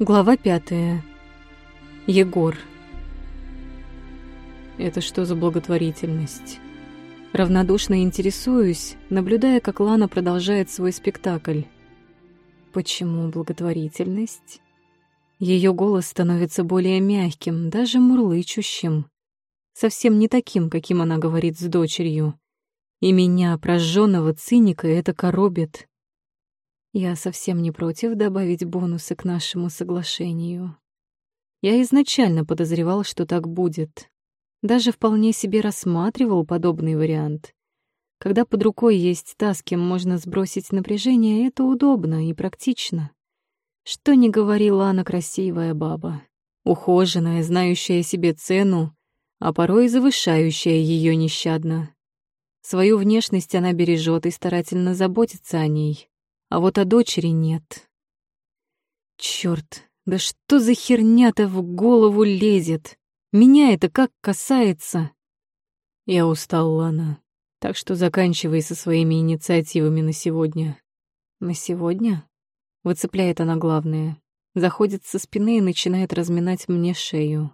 Глава пятая. Егор. Это что за благотворительность? Равнодушно интересуюсь, наблюдая, как Лана продолжает свой спектакль. Почему благотворительность? Ее голос становится более мягким, даже мурлычущим. Совсем не таким, каким она говорит с дочерью. И меня, прожженного циника, это коробит. Я совсем не против добавить бонусы к нашему соглашению. Я изначально подозревал, что так будет. Даже вполне себе рассматривал подобный вариант. Когда под рукой есть та, с кем можно сбросить напряжение, это удобно и практично. Что ни говорила она красивая баба. Ухоженная, знающая себе цену, а порой завышающая ее нещадно. Свою внешность она бережет и старательно заботится о ней а вот о дочери нет. Чёрт, да что за херня-то в голову лезет? Меня это как касается? Я устал, Лана, так что заканчивай со своими инициативами на сегодня. На сегодня? Выцепляет она главное. Заходит со спины и начинает разминать мне шею.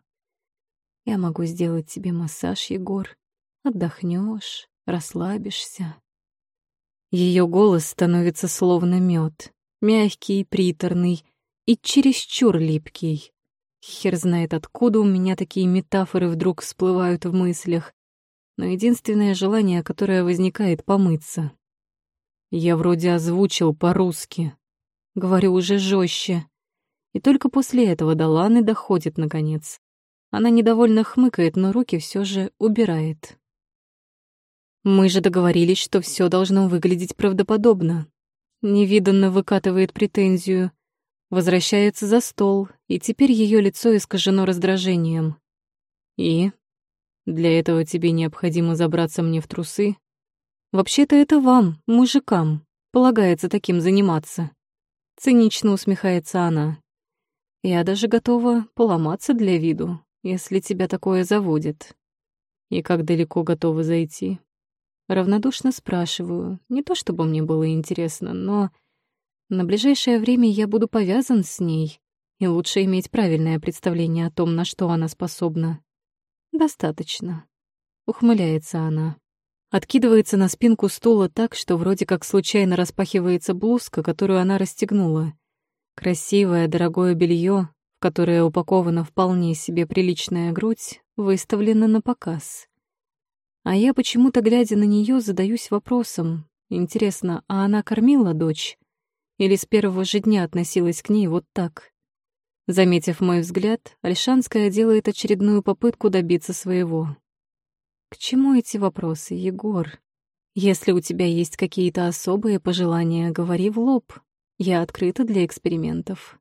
Я могу сделать тебе массаж, Егор. Отдохнешь, расслабишься. Ее голос становится словно мед, мягкий, приторный и чересчур липкий. Хер знает, откуда у меня такие метафоры вдруг всплывают в мыслях, но единственное желание, которое возникает — помыться. Я вроде озвучил по-русски. Говорю уже жестче. И только после этого до Ланы доходит, наконец. Она недовольно хмыкает, но руки все же убирает. Мы же договорились, что все должно выглядеть правдоподобно. Невиданно выкатывает претензию. Возвращается за стол, и теперь ее лицо искажено раздражением. И? Для этого тебе необходимо забраться мне в трусы? Вообще-то это вам, мужикам, полагается таким заниматься. Цинично усмехается она. Я даже готова поломаться для виду, если тебя такое заводит. И как далеко готова зайти? Равнодушно спрашиваю. Не то чтобы мне было интересно, но на ближайшее время я буду повязан с ней, и лучше иметь правильное представление о том, на что она способна. Достаточно. Ухмыляется она. Откидывается на спинку стула так, что вроде как случайно распахивается блузка, которую она расстегнула. Красивое, дорогое белье, в которое упакована вполне себе приличная грудь, выставлено на показ. А я почему-то, глядя на нее, задаюсь вопросом. Интересно, а она кормила дочь? Или с первого же дня относилась к ней вот так? Заметив мой взгляд, Альшанская делает очередную попытку добиться своего. К чему эти вопросы, Егор? Если у тебя есть какие-то особые пожелания, говори в лоб. Я открыта для экспериментов.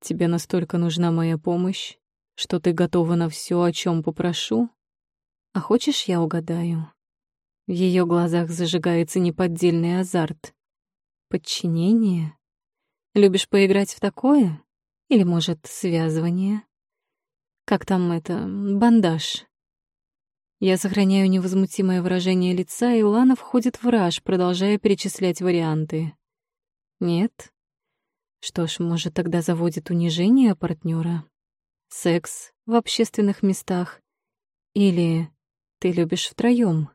Тебе настолько нужна моя помощь, что ты готова на все, о чем попрошу? А хочешь, я угадаю? В ее глазах зажигается неподдельный азарт. Подчинение? Любишь поиграть в такое? Или, может, связывание? Как там это? Бандаж. Я сохраняю невозмутимое выражение лица, и Лана входит в раж, продолжая перечислять варианты. Нет? Что ж, может, тогда заводит унижение партнера? Секс в общественных местах? Или ты любишь втроем.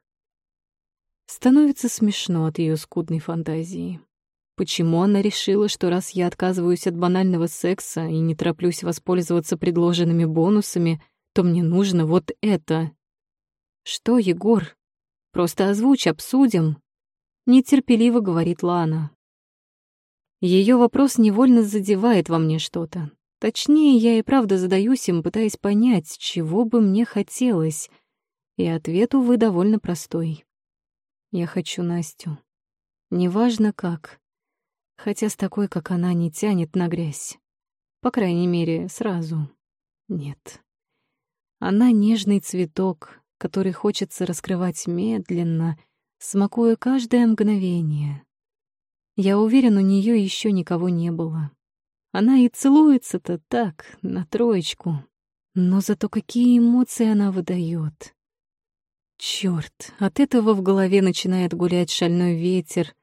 Становится смешно от ее скудной фантазии. Почему она решила, что раз я отказываюсь от банального секса и не тороплюсь воспользоваться предложенными бонусами, то мне нужно вот это? Что, Егор? Просто озвучь, обсудим. Нетерпеливо говорит Лана. Ее вопрос невольно задевает во мне что-то. Точнее, я и правда задаюсь им, пытаясь понять, чего бы мне хотелось — и ответ, увы, довольно простой. Я хочу Настю. Неважно как. Хотя с такой, как она, не тянет на грязь. По крайней мере, сразу. Нет. Она нежный цветок, который хочется раскрывать медленно, смакуя каждое мгновение. Я уверен, у нее еще никого не было. Она и целуется-то так, на троечку. Но зато какие эмоции она выдает. Чёрт, от этого в голове начинает гулять шальной ветер,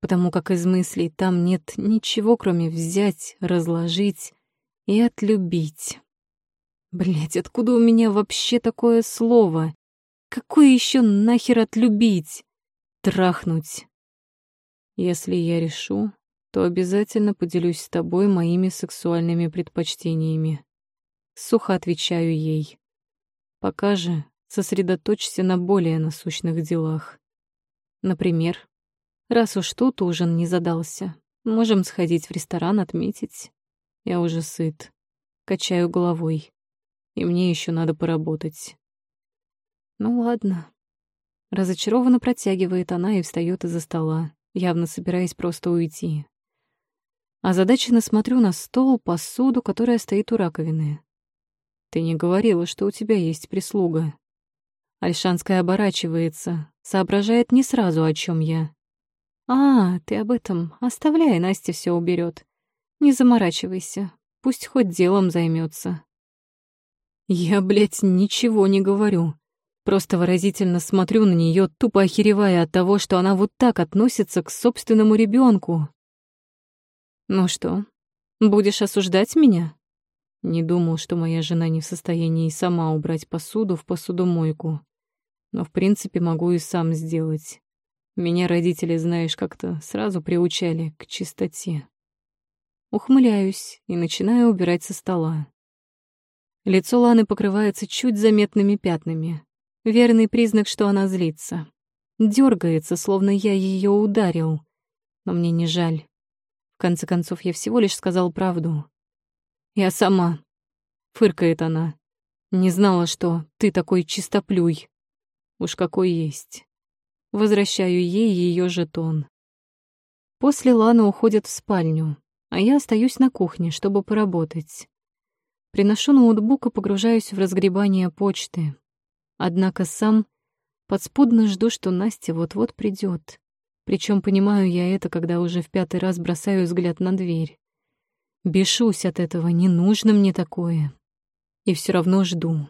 потому как из мыслей там нет ничего, кроме взять, разложить и отлюбить. Блять, откуда у меня вообще такое слово? Какое еще нахер отлюбить? Трахнуть. Если я решу, то обязательно поделюсь с тобой моими сексуальными предпочтениями. Сухо отвечаю ей. Пока же сосредоточься на более насущных делах. Например, раз уж тут ужин не задался, можем сходить в ресторан отметить. Я уже сыт. Качаю головой. И мне еще надо поработать. Ну ладно. Разочарованно протягивает она и встает из-за стола, явно собираясь просто уйти. Озадаченно смотрю на стол, посуду, которая стоит у раковины. Ты не говорила, что у тебя есть прислуга. Альшанская оборачивается, соображает не сразу, о чем я. А, ты об этом. Оставляй, Настя все уберет. Не заморачивайся. Пусть хоть делом займется. Я, блядь, ничего не говорю. Просто выразительно смотрю на нее, тупо охеревая от того, что она вот так относится к собственному ребенку. «Ну что, будешь осуждать меня?» Не думал, что моя жена не в состоянии сама убрать посуду в посудомойку. Но, в принципе, могу и сам сделать. Меня родители, знаешь, как-то сразу приучали к чистоте. Ухмыляюсь и начинаю убирать со стола. Лицо Ланы покрывается чуть заметными пятнами. Верный признак, что она злится. Дергается, словно я ее ударил. Но мне не жаль конце концов, я всего лишь сказал правду. «Я сама», — фыркает она. «Не знала, что ты такой чистоплюй. Уж какой есть». Возвращаю ей ее жетон. После Лана уходит в спальню, а я остаюсь на кухне, чтобы поработать. Приношу ноутбук и погружаюсь в разгребание почты. Однако сам подспудно жду, что Настя вот-вот придет. Причем понимаю я это, когда уже в пятый раз бросаю взгляд на дверь. Бешусь от этого, не нужно мне такое. И все равно жду.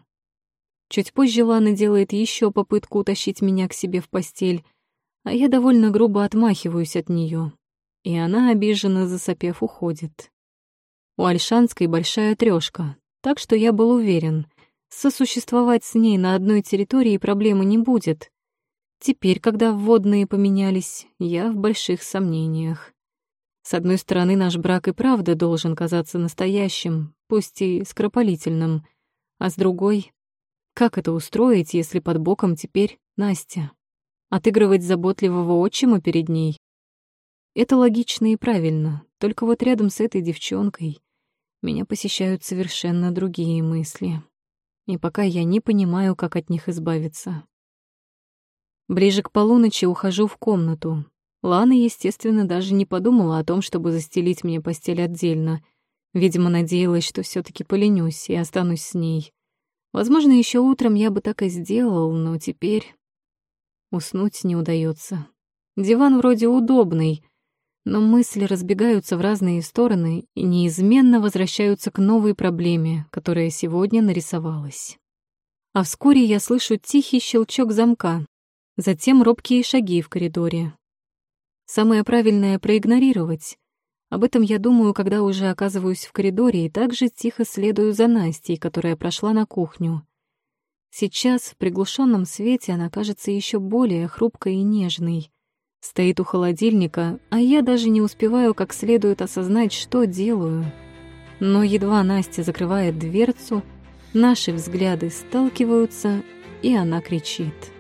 Чуть позже Лана делает еще попытку утащить меня к себе в постель, а я довольно грубо отмахиваюсь от нее, и она, обиженно засопев, уходит. У Альшанской большая трёшка, так что я был уверен, сосуществовать с ней на одной территории проблемы не будет. Теперь, когда вводные поменялись, я в больших сомнениях. С одной стороны, наш брак и правда должен казаться настоящим, пусть и скоропалительным, а с другой, как это устроить, если под боком теперь Настя? Отыгрывать заботливого отчима перед ней? Это логично и правильно, только вот рядом с этой девчонкой меня посещают совершенно другие мысли. И пока я не понимаю, как от них избавиться. Ближе к полуночи ухожу в комнату. Лана, естественно, даже не подумала о том, чтобы застелить мне постель отдельно. Видимо, надеялась, что все таки поленюсь и останусь с ней. Возможно, еще утром я бы так и сделал, но теперь... Уснуть не удается. Диван вроде удобный, но мысли разбегаются в разные стороны и неизменно возвращаются к новой проблеме, которая сегодня нарисовалась. А вскоре я слышу тихий щелчок замка, Затем робкие шаги в коридоре. Самое правильное — проигнорировать. Об этом я думаю, когда уже оказываюсь в коридоре и также тихо следую за Настей, которая прошла на кухню. Сейчас, в приглушенном свете, она кажется еще более хрупкой и нежной. Стоит у холодильника, а я даже не успеваю как следует осознать, что делаю. Но едва Настя закрывает дверцу, наши взгляды сталкиваются, и она кричит.